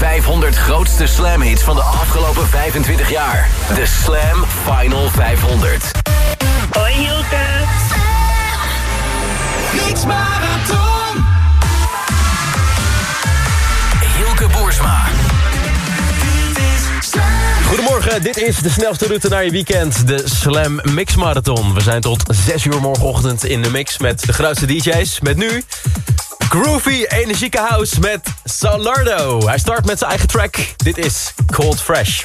500 grootste slam hits van de afgelopen 25 jaar. De Slam Final 500. Hoi Hilke. Niks marathon. Hilke Boersma. Goedemorgen, dit is de snelste route naar je weekend, de Slam Mix Marathon. We zijn tot 6 uur morgenochtend in de mix met de grootste DJ's. Met nu Groovy, energieke house met Salardo. Hij start met zijn eigen track. Dit is Cold Fresh.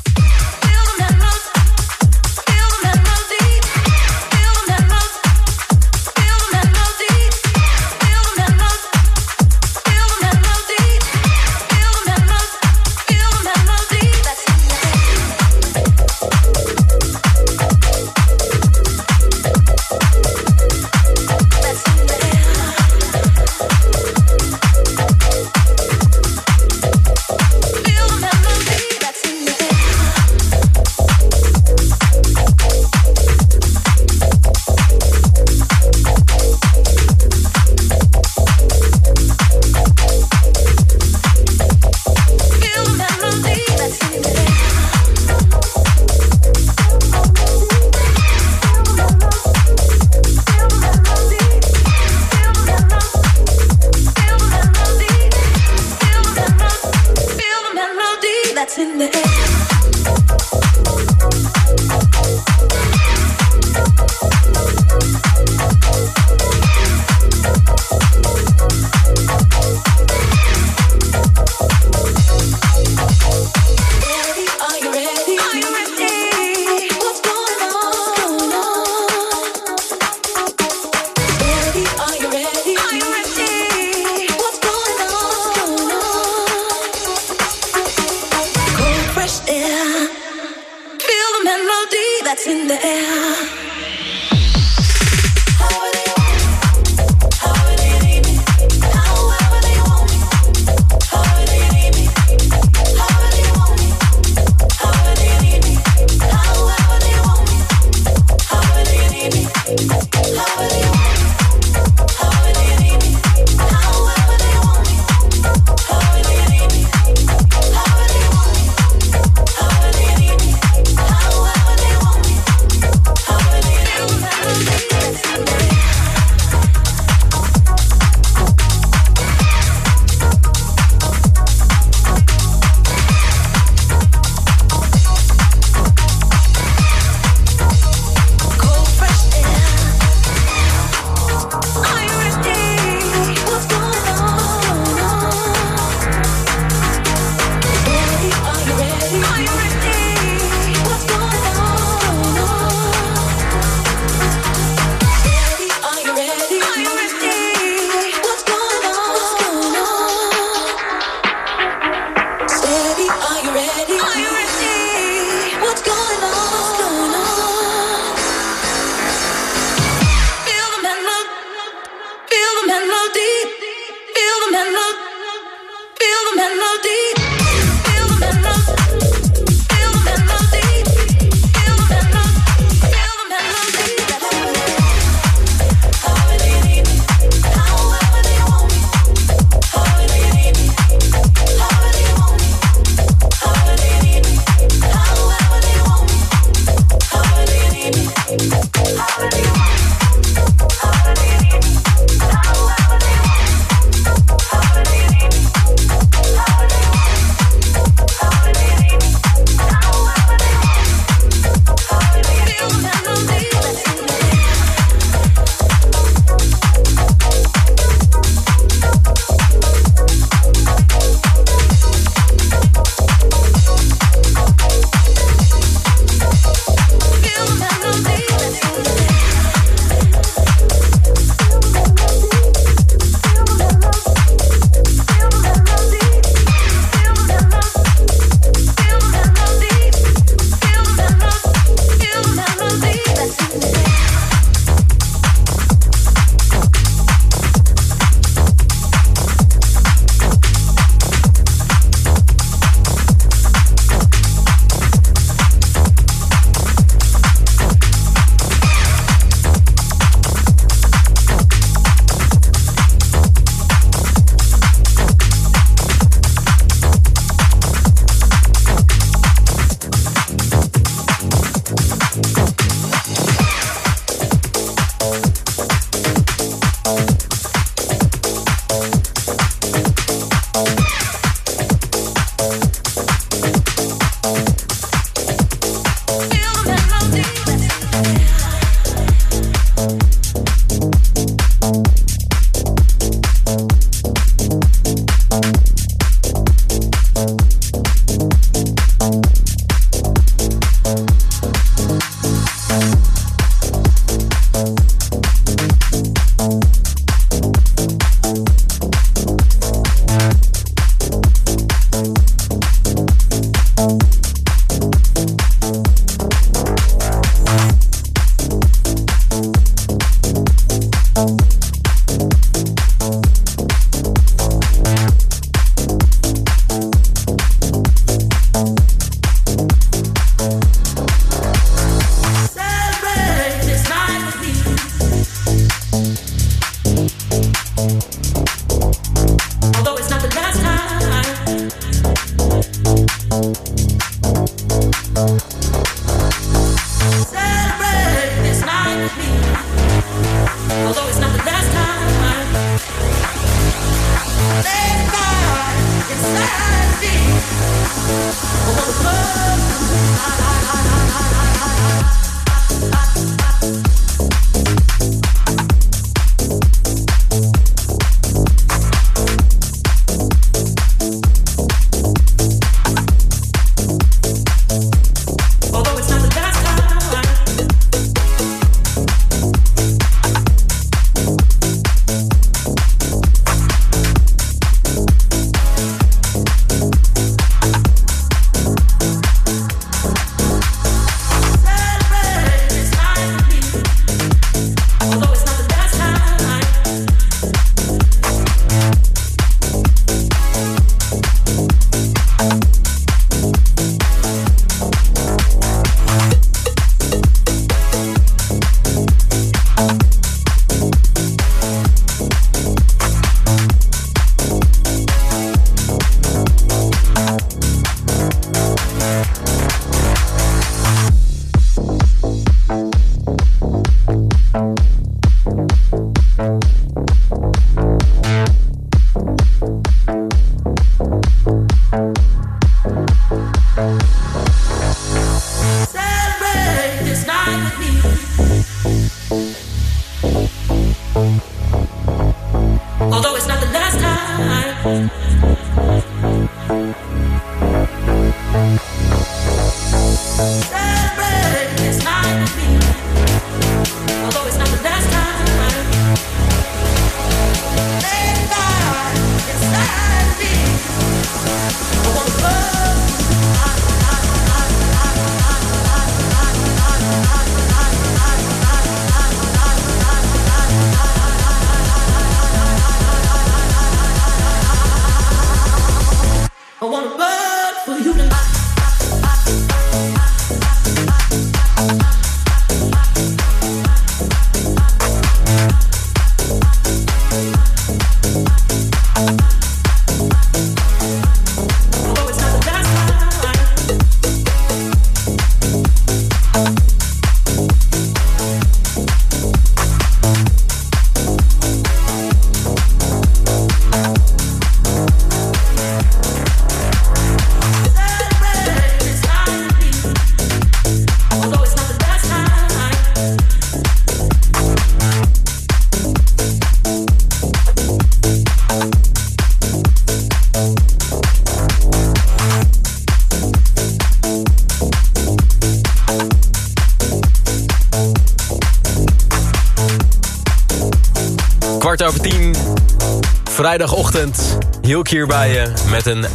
Hielk hier bij je met een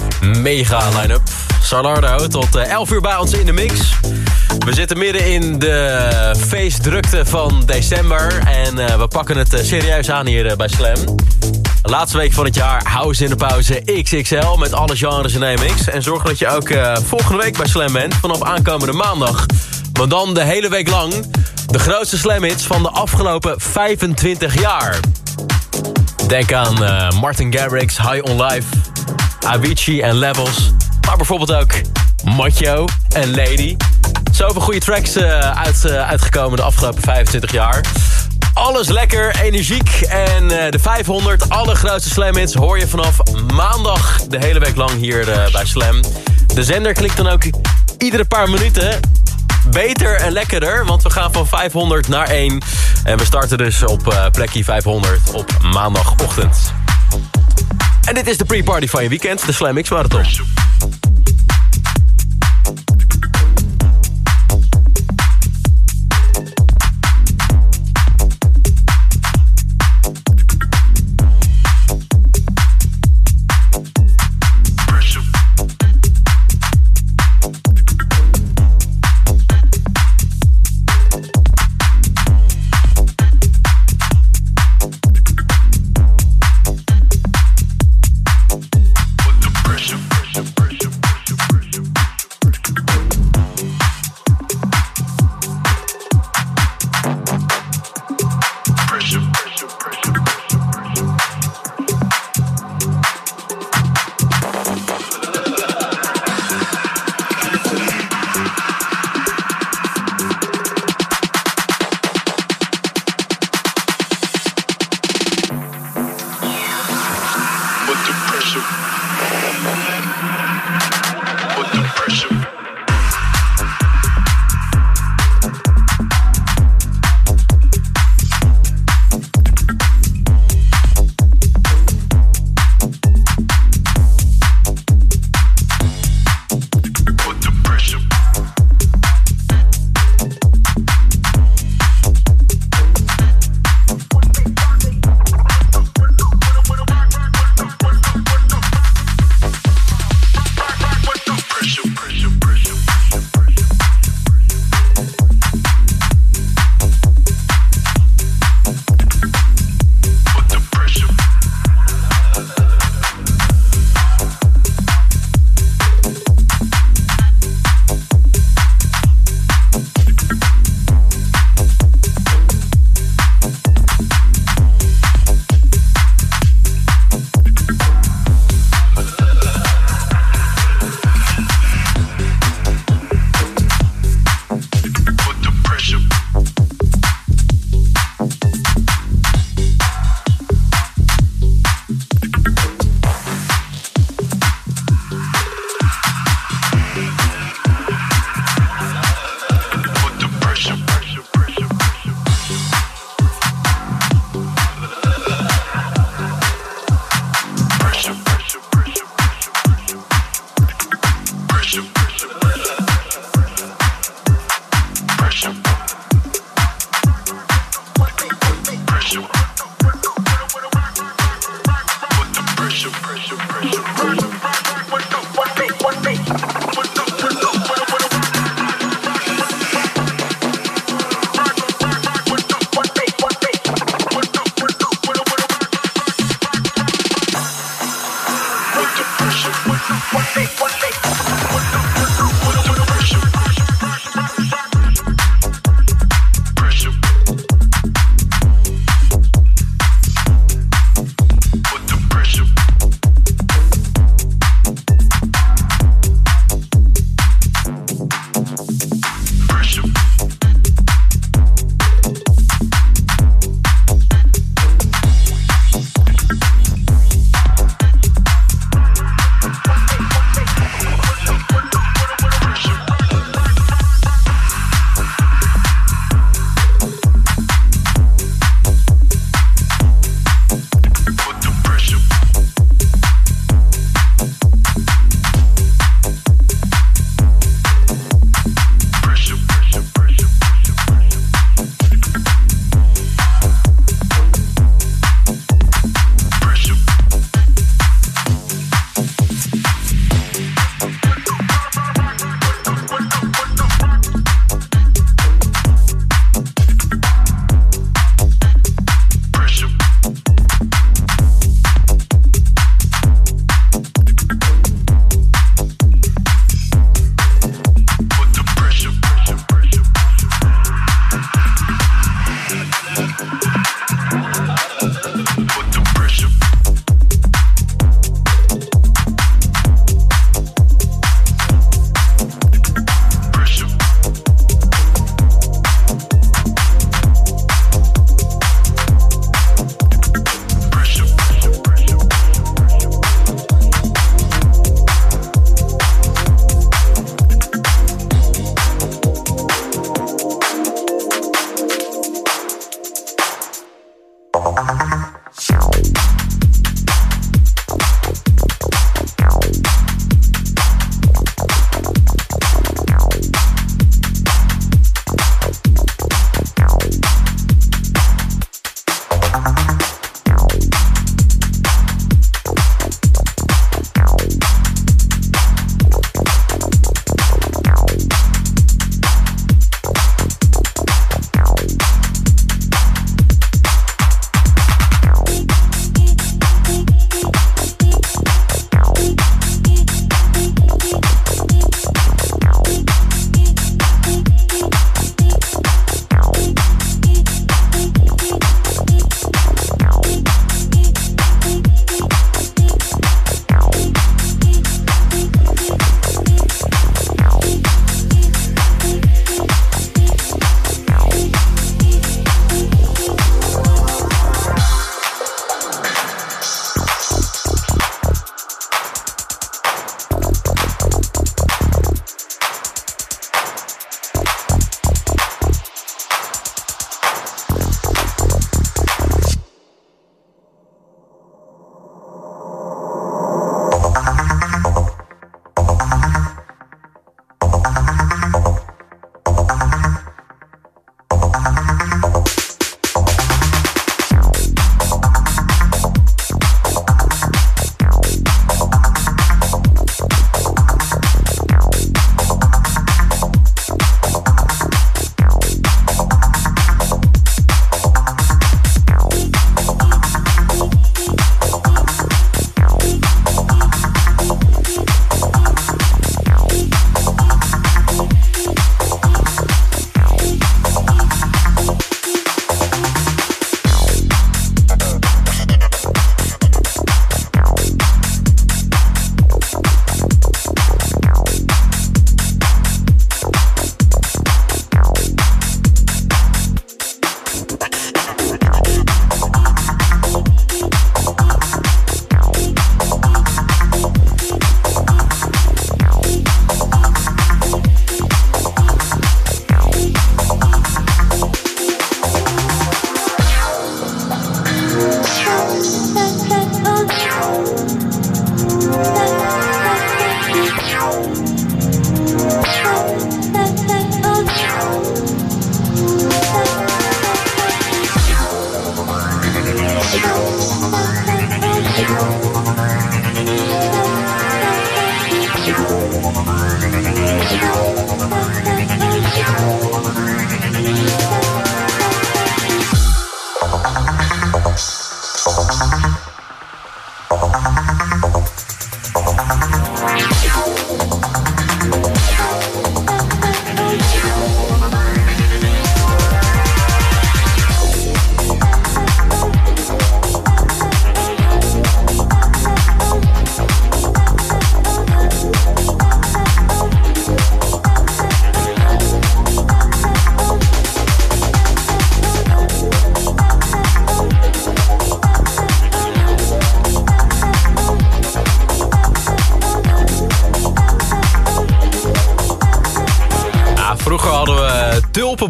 mega line-up. Salardo tot eh, 11 uur bij ons in de mix. We zitten midden in de feestdrukte van december. En eh, we pakken het eh, serieus aan hier eh, bij Slam. Laatste week van het jaar, House in de Pauze XXL met alle genres in mix. En zorg dat je ook eh, volgende week bij Slam bent, vanaf aankomende maandag. Maar dan de hele week lang de grootste Slam hits van de afgelopen 25 jaar. Denk aan eh, Martin Garrix, High on Life, Avicii en Levels. Maar bijvoorbeeld ook Macho en Lady. Zoveel goede tracks eh, uit, eh, uitgekomen de afgelopen 25 jaar. Alles lekker, energiek. En de 500 allergrootste Slam hits hoor je vanaf maandag de hele week lang hier bij Slam. De zender klikt dan ook iedere paar minuten beter en lekkerder. Want we gaan van 500 naar 1. En we starten dus op eh, plekje 500 op maandagochtend. En dit is de pre-party van je weekend, de Slam X Marathon.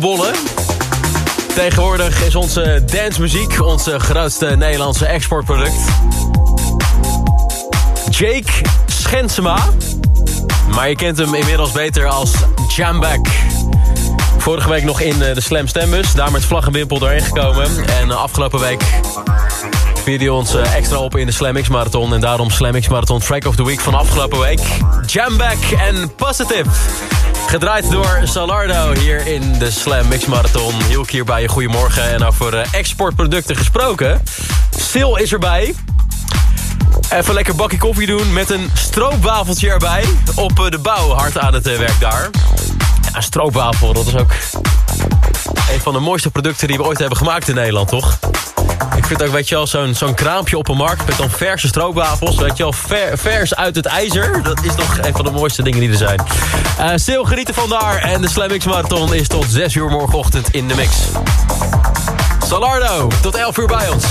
Tulpenbollen. Tegenwoordig is onze dancemuziek onze grootste Nederlandse exportproduct. Jake Schensema. Maar je kent hem inmiddels beter als Jambak. Vorige week nog in eh, de Slam Stembus. Daar met vlag en wimpel doorheen gekomen. En eh, afgelopen week vierde hij ons eh, extra op in de Slam X Marathon. En daarom Slam X Marathon Track of the Week van afgelopen week. Jambak en Positive. Gedraaid door Salardo hier in de Slam Mix Marathon. Heel hier bij je goedemorgen. En over eh, exportproducten gesproken. Sil is erbij. Even lekker bakje koffie doen met een stroopwafeltje erbij. Op eh, de bouw hard aan het eh, werk daar. Ja, stroopwafel, dat is ook een van de mooiste producten die we ooit hebben gemaakt in Nederland, toch? Vind ook, weet je wel, zo'n zo'n kraampje op een markt met dan verse stroopwafels. Weet je wel, ver- vers uit het ijzer. Dat is toch een van de mooiste dingen die er zijn. Eh stil genieten van daar. En de Slam Mix Marathon is tot 6 uur morgenochtend in de mix. Salardo, tot 11 uur bij ons.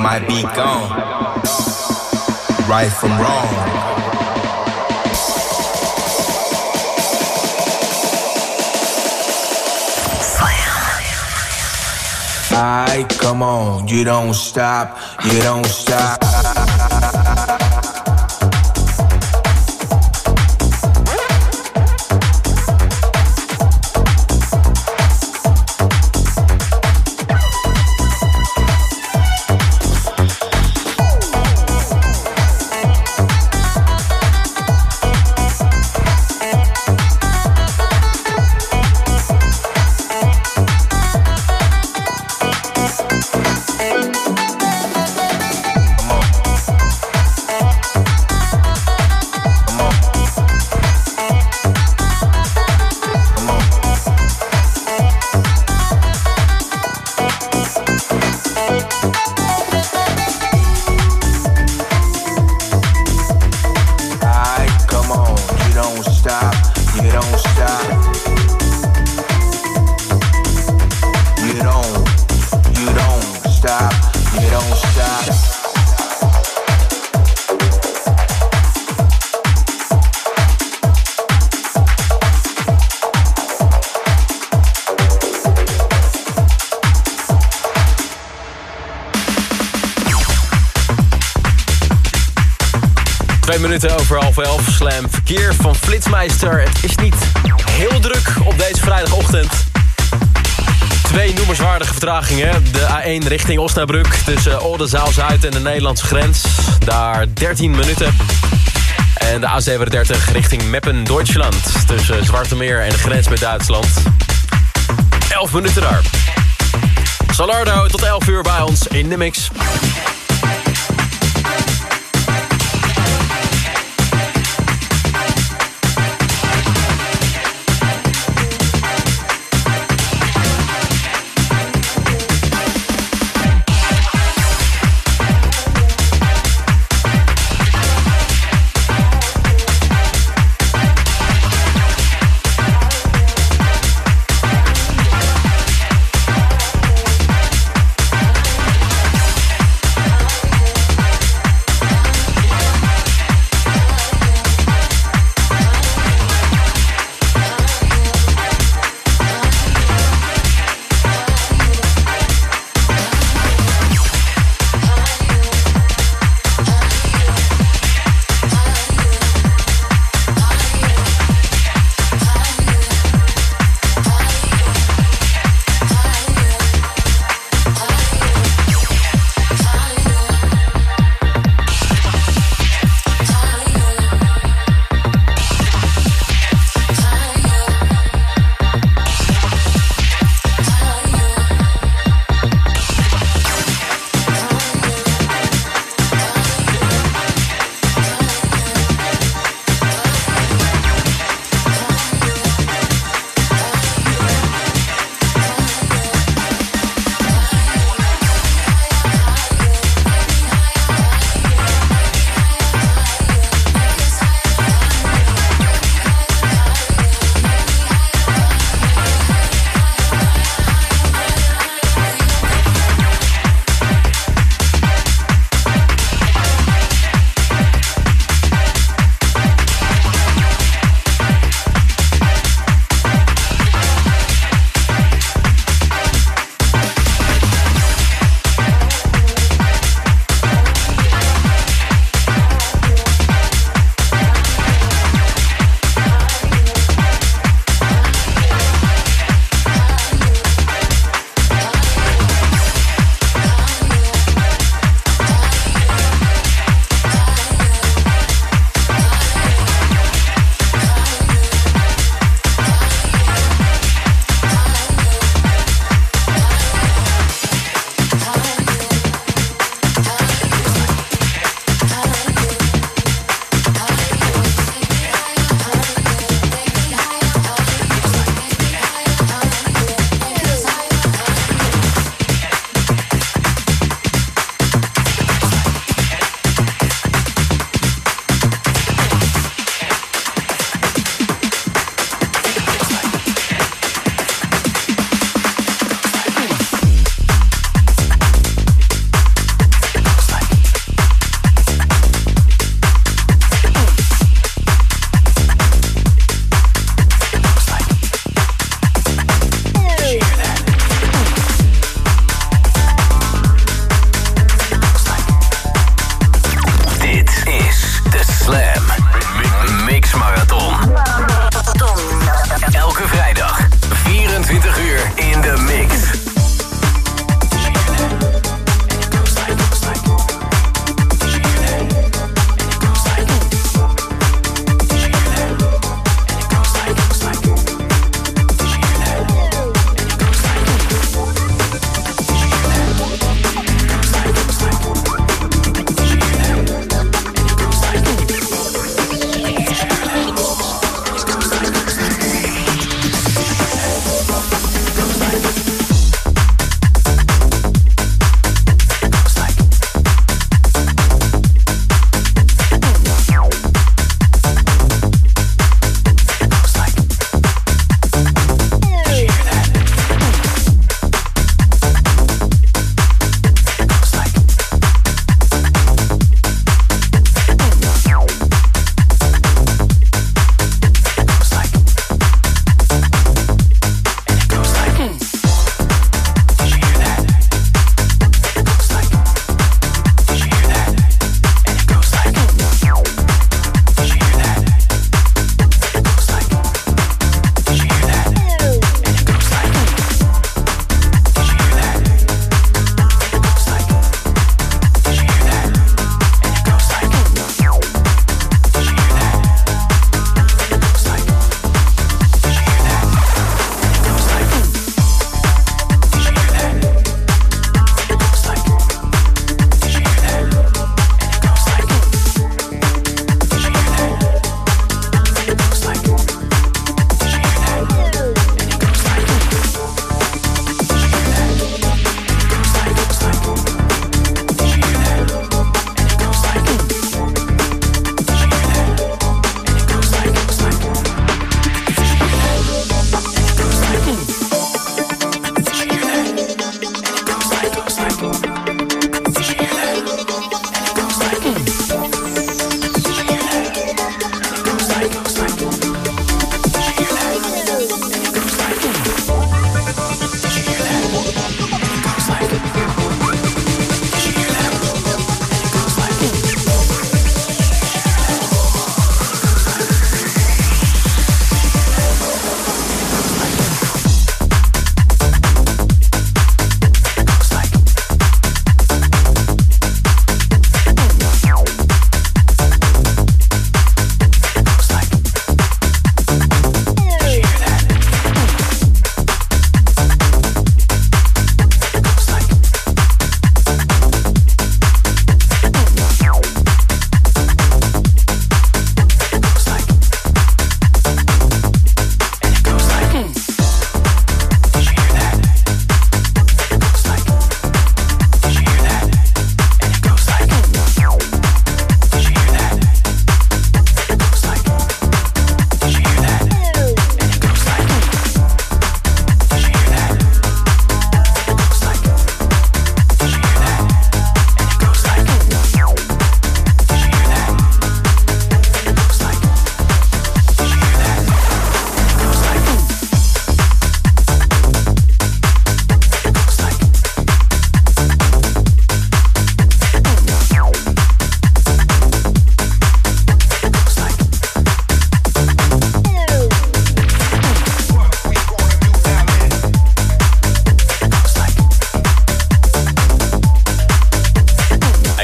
Might be gone. Right from wrong. Alright, come on, you don't stop, you don't stop. Minuten over half elf. Slam verkeer van Flitsmeister. Het is niet heel druk op deze vrijdagochtend. Twee noemenswaardige vertragingen. De A1 richting Osnabrück tussen Oldenzaal-Zuid en de Nederlandse grens. Daar 13 minuten. En de A37 richting Meppen-Duitsland. Tussen Zwarte Meer en de grens met Duitsland. 11 minuten daar. Salardo tot 11 uur bij ons in de mix.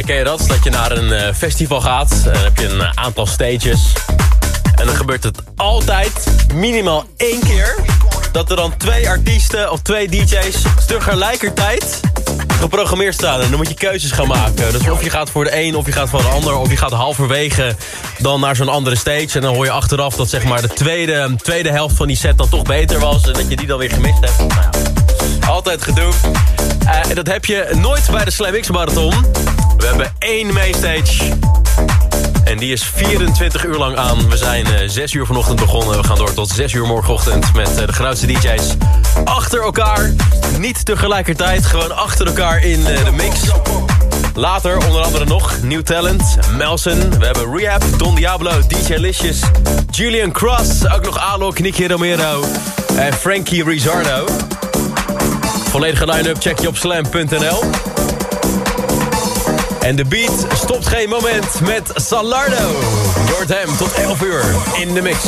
Je naar een eh, festival gaat. En dan heb je een aantal stages. En dan gebeurt het altijd minimaal één keer... dat er dan twee artiesten of twee DJ's tegelijkertijd geprogrammeerd staan. En dan moet je keuzes gaan maken. Dus of je gaat voor de een of je gaat voor de ander... of je gaat halverwege dan naar zo'n andere stage. En dan hoor je achteraf dat zeg maar, de tweede, tweede helft van die set dan toch beter was... en dat je die dan weer gemist hebt. Nou altijd gedoe. En dat heb je nooit bij de Slam X Marathon. We hebben één mainstage... En die is 24 uur lang aan. We zijn eh 6 uur vanochtend begonnen. We gaan door tot 6 uur morgenochtend met eh, de grootste DJ's. Achter elkaar. Niet tegelijkertijd. Gewoon achter elkaar in eh, de mix. Later onder andere nog New Talent, Melson. We hebben Rehab, Don Diablo, DJ Licious, Julian Cross. Ook nog Alok, Nicky Romero en Frankie Rizzardo. Volledige line-up check je op slam.nl. En de beat stopt geen moment met Salardo. Door hem tot 11 uur in de mix.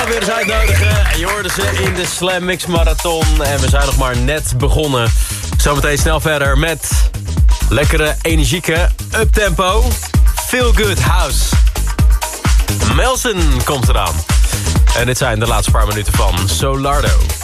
ook weer eens uitnodigen. Je hoorde ze in de Slam Mix Marathon. En we zijn nog maar net begonnen. Zometeen snel verder met lekkere, energieke, uptempo, feel good house. Melson komt eraan. En dit zijn de laatste paar minuten van Solardo.